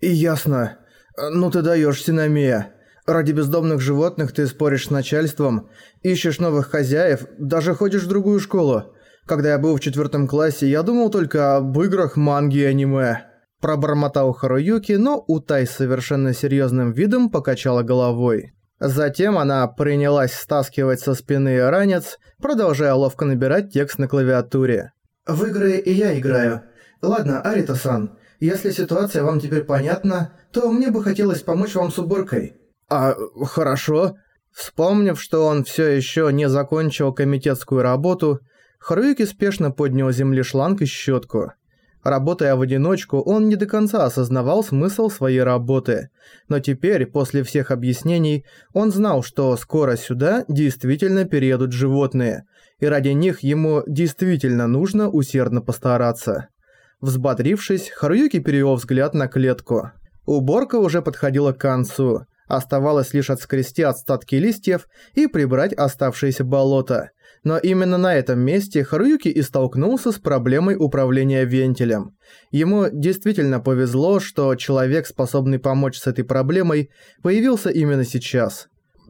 «Ясно. Ну ты даешь, Синамия. Ради бездомных животных ты споришь с начальством, ищешь новых хозяев, даже ходишь в другую школу. Когда я был в четвертом классе, я думал только об играх, манге и аниме». Пробормотал Харуюки, но Утай с совершенно серьезным видом покачала головой. Затем она принялась стаскивать со спины ранец, продолжая ловко набирать текст на клавиатуре. «В игры и я играю. Ладно, Арита-сан, если ситуация вам теперь понятна, то мне бы хотелось помочь вам с уборкой». «А, хорошо». Вспомнив, что он все еще не закончил комитетскую работу, Харуюки спешно поднял земли шланг и щетку. Работая в одиночку, он не до конца осознавал смысл своей работы. Но теперь, после всех объяснений, он знал, что скоро сюда действительно переедут животные, и ради них ему действительно нужно усердно постараться. Взбодрившись, Харуюки перевел взгляд на клетку. Уборка уже подходила к концу. Оставалось лишь отскрести остатки листьев и прибрать оставшееся болото. Но именно на этом месте Харуюки и столкнулся с проблемой управления вентилем. Ему действительно повезло, что человек, способный помочь с этой проблемой, появился именно сейчас.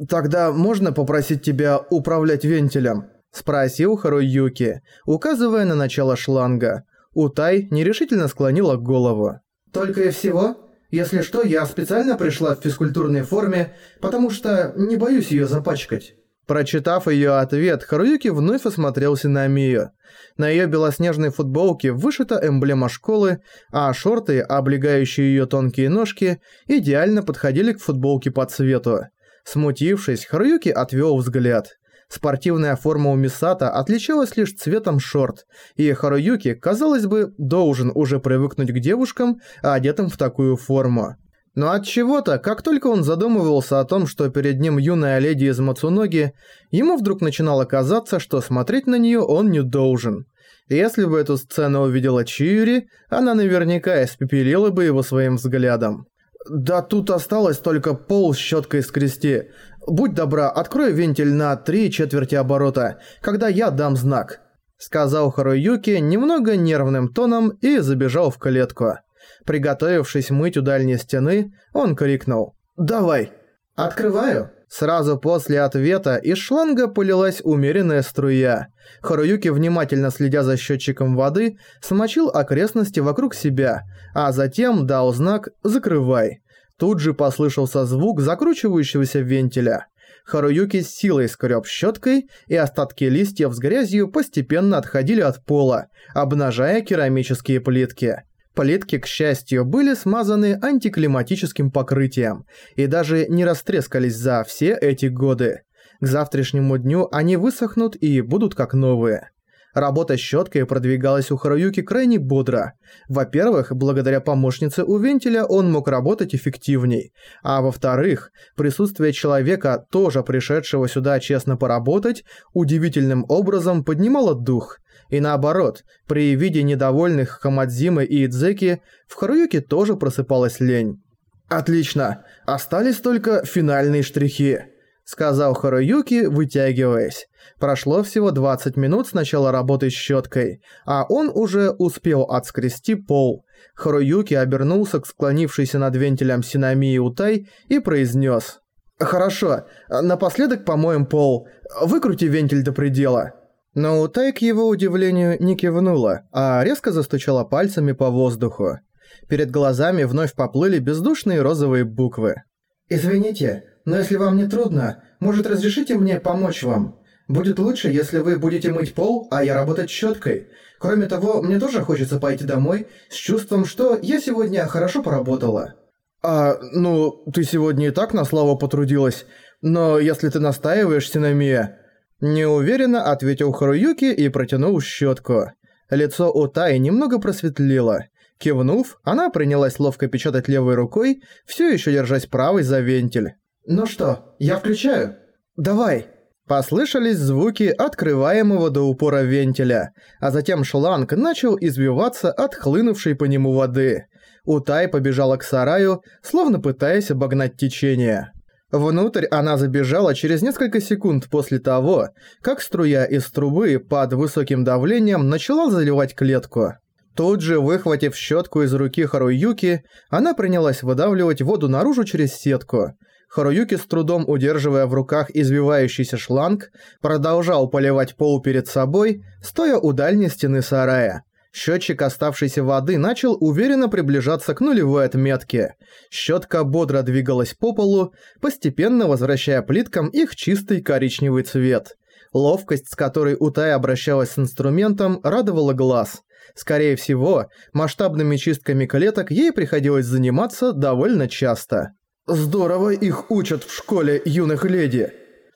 «Тогда можно попросить тебя управлять вентилем?» – спросил Харуюки, указывая на начало шланга. Утай нерешительно склонила голову. «Только и всего?» Если что, я специально пришла в физкультурной форме, потому что не боюсь её запачкать». Прочитав её ответ, Харуюки вновь осмотрелся на Мию. На её белоснежной футболке вышита эмблема школы, а шорты, облегающие её тонкие ножки, идеально подходили к футболке по цвету. Смутившись, Харуюки отвёл взгляд. Спортивная форма у Мисата отличалась лишь цветом шорт, и Харуюки, казалось бы, должен уже привыкнуть к девушкам, одетым в такую форму. Но от чего-то, как только он задумывался о том, что перед ним юная леди из Мацуноги, ему вдруг начинало казаться, что смотреть на нее он не должен. Если бы эту сцену увидела Чиури, она наверняка испепелила бы его своим взглядом. «Да тут осталось только пол щеткой скрести. «Будь добра, открой вентиль на три четверти оборота, когда я дам знак», сказал Харуюки немного нервным тоном и забежал в клетку. Приготовившись мыть у дальней стены, он крикнул «Давай!» «Открываю!» Сразу после ответа из шланга полилась умеренная струя. Харуюки, внимательно следя за счетчиком воды, смочил окрестности вокруг себя, а затем дал знак «Закрывай». Тут же послышался звук закручивающегося вентиля. Харуюки с силой скреб щеткой, и остатки листьев с грязью постепенно отходили от пола, обнажая керамические плитки. Плитки, к счастью, были смазаны антиклиматическим покрытием и даже не растрескались за все эти годы. К завтрашнему дню они высохнут и будут как новые. Работа щеткой продвигалась у Харуюки крайне бодро. Во-первых, благодаря помощнице у вентиля он мог работать эффективней. А во-вторых, присутствие человека, тоже пришедшего сюда честно поработать, удивительным образом поднимало дух. И наоборот, при виде недовольных Хамадзимы и Идзеки, в Харуюке тоже просыпалась лень. «Отлично, остались только финальные штрихи», — сказал Харуюки, вытягиваясь. Прошло всего 20 минут с начала работы с щеткой, а он уже успел отскрести пол. Харуюки обернулся к склонившейся над вентилем Синамии Утай и произнес: «Хорошо, напоследок помоем пол. Выкрути вентиль до предела». Но Утай, к его удивлению, не кивнула, а резко застучала пальцами по воздуху. Перед глазами вновь поплыли бездушные розовые буквы. «Извините, но если вам не трудно, может разрешите мне помочь вам?» Будет лучше, если вы будете мыть пол, а я работать щеткой. Кроме того, мне тоже хочется пойти домой с чувством, что я сегодня хорошо поработала». «А, ну, ты сегодня и так на славу потрудилась, но если ты настаиваешь, Синамия...» Неуверенно ответил Харуюки и протянул щетку. Лицо Утай немного просветлело. Кивнув, она принялась ловко печатать левой рукой, все еще держась правой за вентиль. «Ну что, я включаю?» «Давай!» Послышались звуки открываемого до упора вентиля, а затем шланг начал извиваться от хлынувшей по нему воды. Утай побежала к сараю, словно пытаясь обогнать течение. Внутрь она забежала через несколько секунд после того, как струя из трубы под высоким давлением начала заливать клетку. Тут же, выхватив щетку из руки Харуюки, она принялась выдавливать воду наружу через сетку. Харуюки, с трудом удерживая в руках извивающийся шланг, продолжал поливать пол перед собой, стоя у дальней стены сарая. Счетчик оставшейся воды начал уверенно приближаться к нулевой отметке. Щетка бодро двигалась по полу, постепенно возвращая плиткам их чистый коричневый цвет. Ловкость, с которой Утай обращалась с инструментом, радовала глаз. Скорее всего, масштабными чистками клеток ей приходилось заниматься довольно часто. «Здорово их учат в школе юных леди!»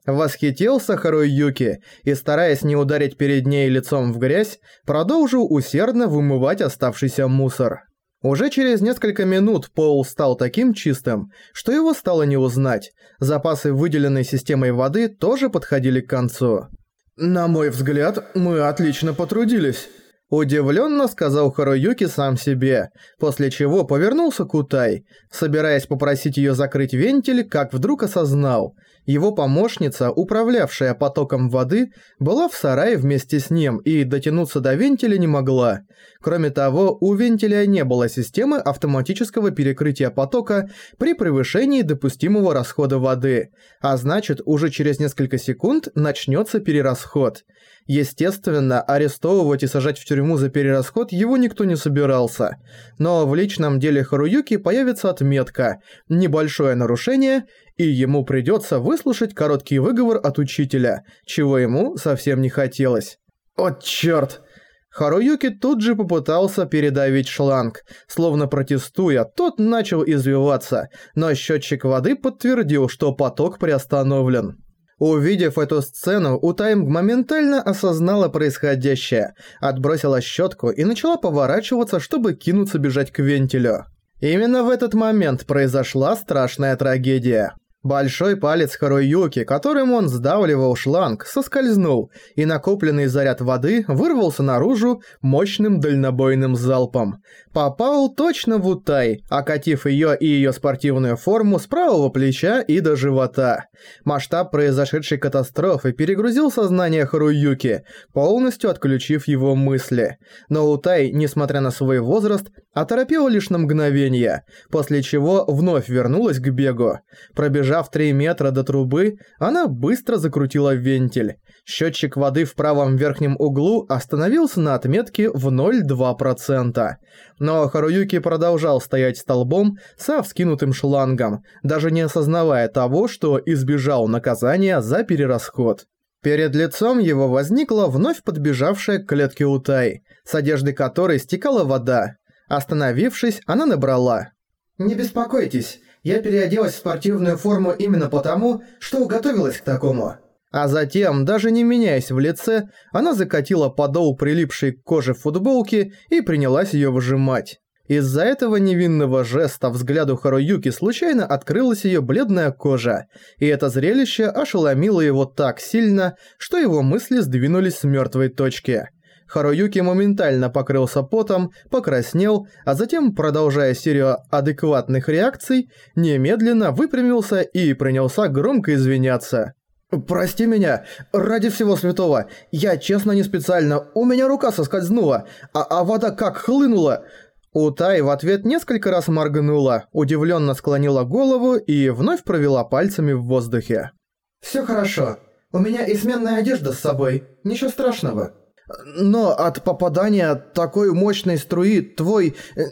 Восхитился Харуй Юки и, стараясь не ударить перед ней лицом в грязь, продолжил усердно вымывать оставшийся мусор. Уже через несколько минут пол стал таким чистым, что его стало не узнать. Запасы выделенной системой воды тоже подходили к концу. «На мой взгляд, мы отлично потрудились», Удивленно сказал Харуюки сам себе, после чего повернулся к Утай, собираясь попросить ее закрыть вентиль, как вдруг осознал. Его помощница, управлявшая потоком воды, была в сарае вместе с ним и дотянуться до вентиля не могла. Кроме того, у вентиля не было системы автоматического перекрытия потока при превышении допустимого расхода воды, а значит уже через несколько секунд начнется перерасход. Естественно, арестовывать и сажать в тюрьму за перерасход его никто не собирался. Но в личном деле Харуюки появится отметка «Небольшое нарушение», и ему придется выслушать короткий выговор от учителя, чего ему совсем не хотелось. «О, чёрт!» Харуюки тут же попытался передавить шланг. Словно протестуя, тот начал извиваться, но счетчик воды подтвердил, что поток приостановлен. Увидев эту сцену, Утайм моментально осознала происходящее, отбросила щетку и начала поворачиваться, чтобы кинуться бежать к вентилю. Именно в этот момент произошла страшная трагедия. Большой палец Харуюки, которым он сдавливал шланг, соскользнул, и накопленный заряд воды вырвался наружу мощным дальнобойным залпом. Попал точно в Утай, окатив ее и ее спортивную форму с правого плеча и до живота. Масштаб произошедшей катастрофы перегрузил сознание Харуюки, полностью отключив его мысли. Но Утай, несмотря на свой возраст, оторопела лишь на мгновение, после чего вновь вернулась к бегу. Пробежав Добежав 3 метра до трубы, она быстро закрутила вентиль. Счетчик воды в правом верхнем углу остановился на отметке в 0,2%. Но Харуюки продолжал стоять столбом со вскинутым шлангом, даже не осознавая того, что избежал наказания за перерасход. Перед лицом его возникла вновь подбежавшая к клетке Утай, с одежды которой стекала вода. Остановившись, она набрала. «Не беспокойтесь, я переоделась в спортивную форму именно потому, что готовилась к такому». А затем, даже не меняясь в лице, она закатила подол прилипшей к коже футболки и принялась её выжимать. Из-за этого невинного жеста взгляду Харуюки случайно открылась её бледная кожа, и это зрелище ошеломило его так сильно, что его мысли сдвинулись с мёртвой точки – Харуюки моментально покрылся потом, покраснел, а затем, продолжая серию адекватных реакций, немедленно выпрямился и принялся громко извиняться. «Прости меня, ради всего святого, я честно не специально, у меня рука соскользнула, а, а вода как хлынула!» Утай в ответ несколько раз моргнула, удивленно склонила голову и вновь провела пальцами в воздухе. «Всё хорошо, у меня и сменная одежда с собой, ничего страшного». Но от попадания такой мощной струи твой... Э,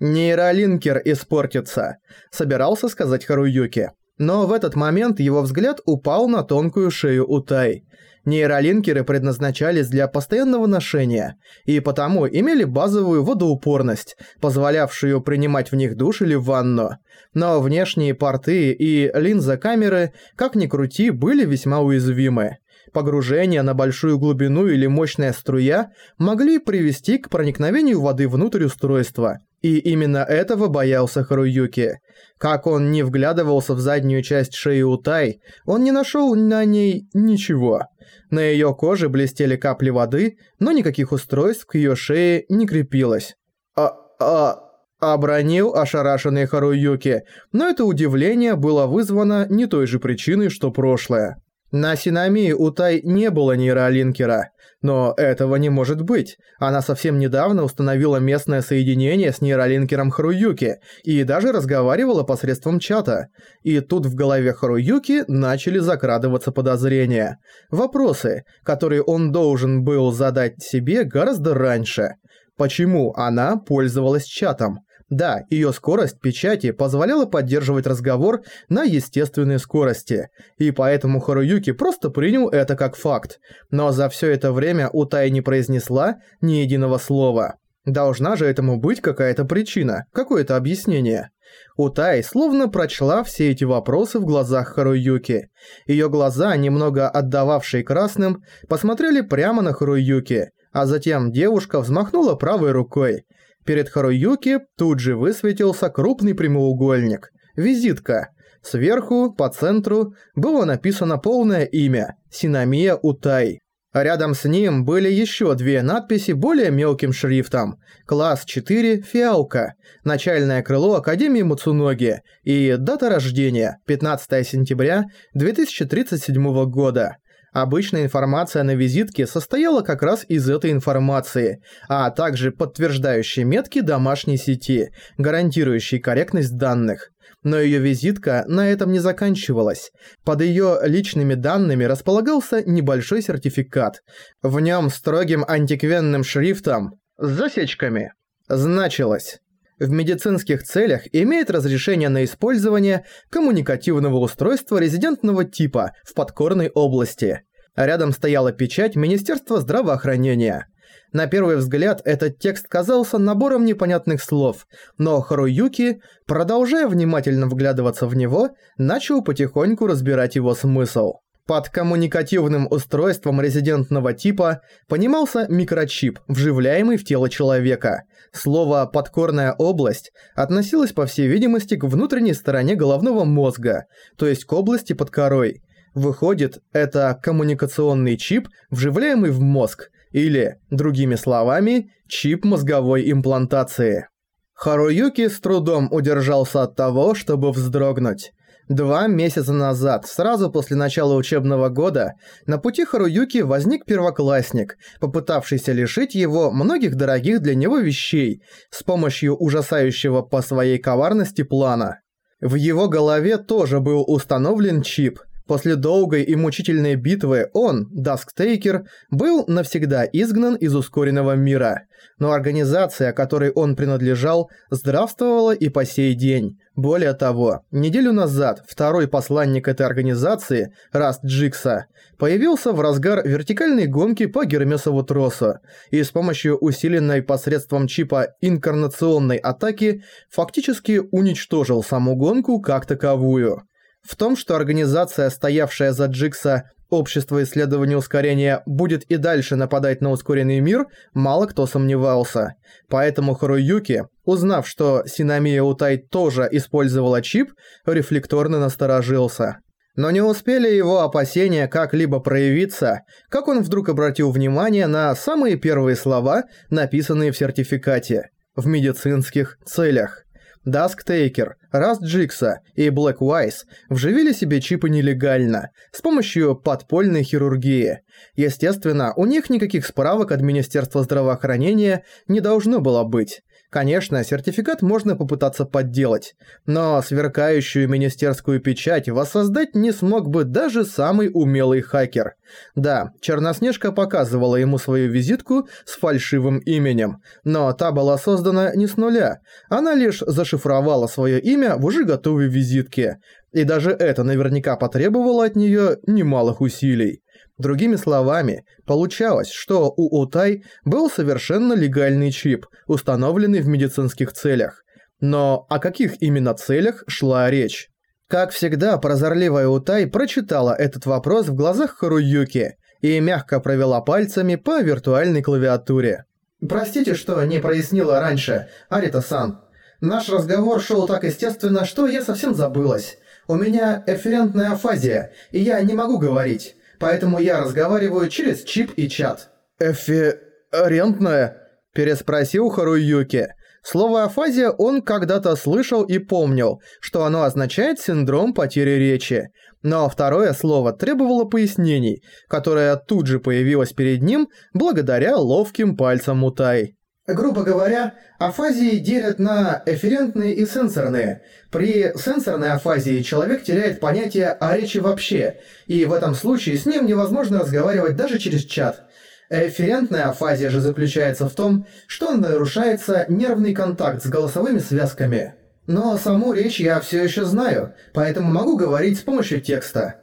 нейролинкер испортится, собирался сказать Харуюки. Но в этот момент его взгляд упал на тонкую шею Утай. Нейролинкеры предназначались для постоянного ношения, и потому имели базовую водоупорность, позволявшую принимать в них душ или ванну. Но внешние порты и линза камеры, как ни крути, были весьма уязвимы. Погружение на большую глубину или мощная струя могли привести к проникновению воды внутрь устройства. И именно этого боялся Харуюки. Как он не вглядывался в заднюю часть шеи Утай, он не нашел на ней ничего. На ее коже блестели капли воды, но никаких устройств к ее шее не крепилось. А... а... Обронил ошарашенный Харуюки, но это удивление было вызвано не той же причиной, что прошлое. На Синамии у Тай не было нейролинкера, но этого не может быть. Она совсем недавно установила местное соединение с нейролинкером Харуюки и даже разговаривала посредством чата. И тут в голове Харуюки начали закрадываться подозрения. Вопросы, которые он должен был задать себе гораздо раньше. Почему она пользовалась чатом? Да, ее скорость печати позволяла поддерживать разговор на естественной скорости, и поэтому Харуюки просто принял это как факт. Но за все это время Утай не произнесла ни единого слова. Должна же этому быть какая-то причина, какое-то объяснение. Утай словно прочла все эти вопросы в глазах Харуюки. Ее глаза, немного отдававшие красным, посмотрели прямо на Харуюки, а затем девушка взмахнула правой рукой, Перед Харуюки тут же высветился крупный прямоугольник. Визитка. Сверху, по центру, было написано полное имя – Синамия Утай. Рядом с ним были еще две надписи более мелким шрифтом. Класс 4 «Фиалка», начальное крыло Академии Муцуноги и дата рождения – 15 сентября 2037 года. Обычная информация на визитке состояла как раз из этой информации, а также подтверждающие метки домашней сети, гарантирующие корректность данных. Но ее визитка на этом не заканчивалась. Под ее личными данными располагался небольшой сертификат. В нем строгим антиквенным шрифтом с засечками значилось в медицинских целях имеет разрешение на использование коммуникативного устройства резидентного типа в подкорной области. Рядом стояла печать Министерства здравоохранения. На первый взгляд этот текст казался набором непонятных слов, но Харуюки, продолжая внимательно вглядываться в него, начал потихоньку разбирать его смысл. Под коммуникативным устройством резидентного типа понимался микрочип, вживляемый в тело человека. Слово «подкорная область» относилось, по всей видимости, к внутренней стороне головного мозга, то есть к области под корой. Выходит, это коммуникационный чип, вживляемый в мозг, или, другими словами, чип мозговой имплантации. Харуюки с трудом удержался от того, чтобы вздрогнуть. Два месяца назад, сразу после начала учебного года, на пути Харуюки возник первоклассник, попытавшийся лишить его многих дорогих для него вещей с помощью ужасающего по своей коварности плана. В его голове тоже был установлен чип, После долгой и мучительной битвы он, Дасктейкер, был навсегда изгнан из ускоренного мира. Но организация, которой он принадлежал, здравствовала и по сей день. Более того, неделю назад второй посланник этой организации, Раст Джикса, появился в разгар вертикальной гонки по Гермесову тросу и с помощью усиленной посредством чипа инкарнационной атаки фактически уничтожил саму гонку как таковую. В том, что организация, стоявшая за Джикса, Общество исследования ускорения будет и дальше нападать на ускоренный мир, мало кто сомневался. Поэтому Харуюки, узнав, что Синомия Утай тоже использовала чип, рефлекторно насторожился. Но не успели его опасения как-либо проявиться, как он вдруг обратил внимание на самые первые слова, написанные в сертификате. В медицинских целях. Дасктейкер, Раст Джигсо и Блэк Вайс вживили себе чипы нелегально, с помощью подпольной хирургии. Естественно, у них никаких справок от Министерства здравоохранения не должно было быть. Конечно, сертификат можно попытаться подделать, но сверкающую министерскую печать воссоздать не смог бы даже самый умелый хакер. Да, Черноснежка показывала ему свою визитку с фальшивым именем, но та была создана не с нуля, она лишь зашифровала свое имя в уже готовой визитке, и даже это наверняка потребовало от нее немалых усилий. Другими словами, получалось, что у Утай был совершенно легальный чип, установленный в медицинских целях. Но о каких именно целях шла речь? Как всегда, прозорливая Утай прочитала этот вопрос в глазах Харуюки и мягко провела пальцами по виртуальной клавиатуре. «Простите, что не прояснила раньше, Арита-сан. Наш разговор шел так естественно, что я совсем забылась. У меня эфферентная афазия, и я не могу говорить поэтому я разговариваю через чип и чат». «Эфферентная?» – переспросил Харуюки. Слово «афазия» он когда-то слышал и помнил, что оно означает синдром потери речи. Но второе слово требовало пояснений, которое тут же появилось перед ним благодаря ловким пальцам Мутай. Грубо говоря, афазии делят на эфферентные и сенсорные. При сенсорной афазии человек теряет понятие о речи вообще, и в этом случае с ним невозможно разговаривать даже через чат. Эфферентная афазия же заключается в том, что нарушается нервный контакт с голосовыми связками. Но саму речь я все еще знаю, поэтому могу говорить с помощью текста.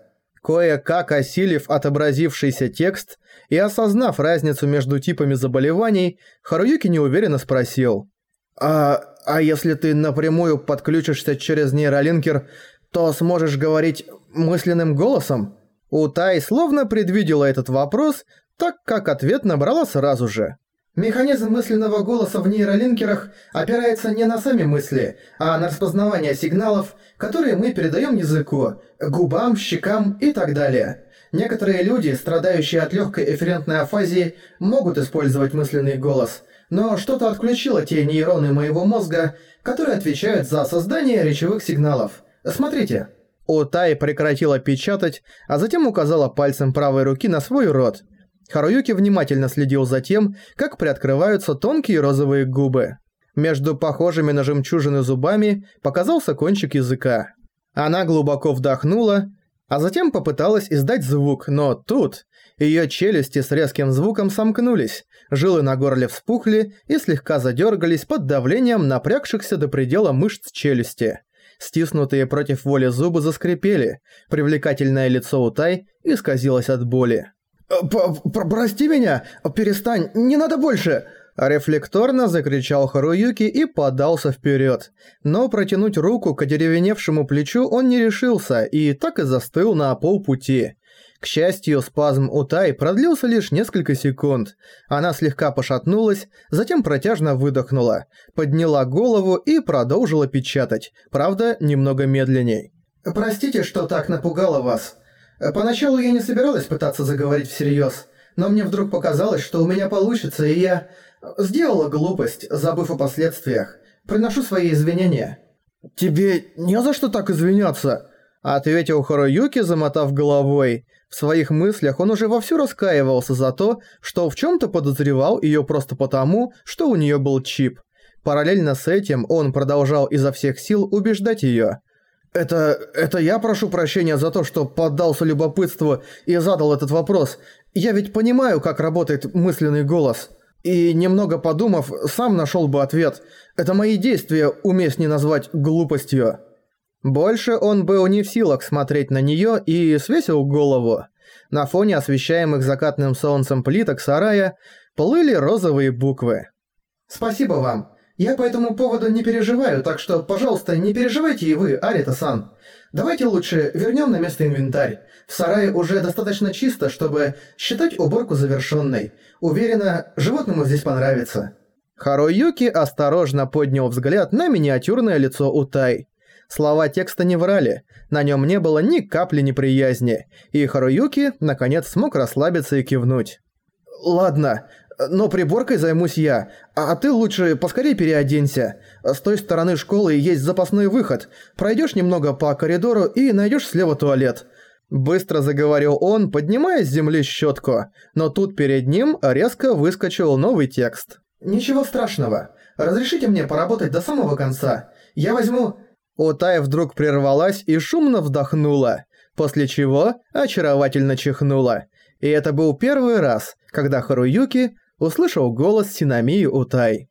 Кое-как осилив отобразившийся текст и осознав разницу между типами заболеваний, Харуюки неуверенно спросил. «А, а если ты напрямую подключишься через нейролинкер, то сможешь говорить мысленным голосом?» Утай словно предвидела этот вопрос, так как ответ набрала сразу же. Механизм мысленного голоса в нейролинкерах опирается не на сами мысли, а на распознавание сигналов, которые мы передаем языку, губам, щекам и так далее. Некоторые люди, страдающие от легкой эфферентной афазии, могут использовать мысленный голос, но что-то отключило те нейроны моего мозга, которые отвечают за создание речевых сигналов. Смотрите. Утай прекратила печатать, а затем указала пальцем правой руки на свой рот – Харуюки внимательно следил за тем, как приоткрываются тонкие розовые губы. Между похожими на жемчужины зубами показался кончик языка. Она глубоко вдохнула, а затем попыталась издать звук, но тут её челюсти с резким звуком сомкнулись, жилы на горле вспухли и слегка задергались под давлением напрягшихся до предела мышц челюсти. Стиснутые против воли зубы заскрипели, привлекательное лицо Утай исказилось от боли. Э, «Прости меня! Перестань! Не надо больше!» Рефлекторно закричал Харуюки и подался вперед. Но протянуть руку к одеревеневшему плечу он не решился и так и застыл на полпути. К счастью, спазм Утай продлился лишь несколько секунд. Она слегка пошатнулась, затем протяжно выдохнула, подняла голову и продолжила печатать, правда, немного медленней. «Простите, что так напугало вас. Поначалу я не собиралась пытаться заговорить всерьез, но мне вдруг показалось, что у меня получится, и я сделала глупость, забыв о последствиях. Приношу свои извинения». «Тебе не за что так извиняться», — ответил Харуюки, замотав головой. В своих мыслях он уже вовсю раскаивался за то, что в чем то подозревал ее просто потому, что у нее был чип. Параллельно с этим он продолжал изо всех сил убеждать ее. «Это... это я прошу прощения за то, что поддался любопытству и задал этот вопрос. Я ведь понимаю, как работает мысленный голос. И немного подумав, сам нашел бы ответ. Это мои действия уместнее назвать глупостью». Больше он был не в силах смотреть на неё и свесил голову. На фоне освещаемых закатным солнцем плиток сарая плыли розовые буквы. «Спасибо вам. Я по этому поводу не переживаю, так что, пожалуйста, не переживайте и вы, Арита-сан. Давайте лучше вернем на место инвентарь. В сарае уже достаточно чисто, чтобы считать уборку завершенной. Уверена, животному здесь понравится». Харуюки осторожно поднял взгляд на миниатюрное лицо Утай. Слова текста не врали, на нем не было ни капли неприязни, и Харуюки, наконец, смог расслабиться и кивнуть. «Ладно, но приборкой займусь я, а ты лучше поскорее переоденься. С той стороны школы есть запасной выход. Пройдешь немного по коридору и найдешь слева туалет». Быстро заговорил он, поднимая с земли щетку, но тут перед ним резко выскочил новый текст. «Ничего страшного. Разрешите мне поработать до самого конца. Я возьму...» Утая вдруг прервалась и шумно вдохнула, после чего очаровательно чихнула. И это был первый раз, когда Харуюки услышал голос Синамии Утай.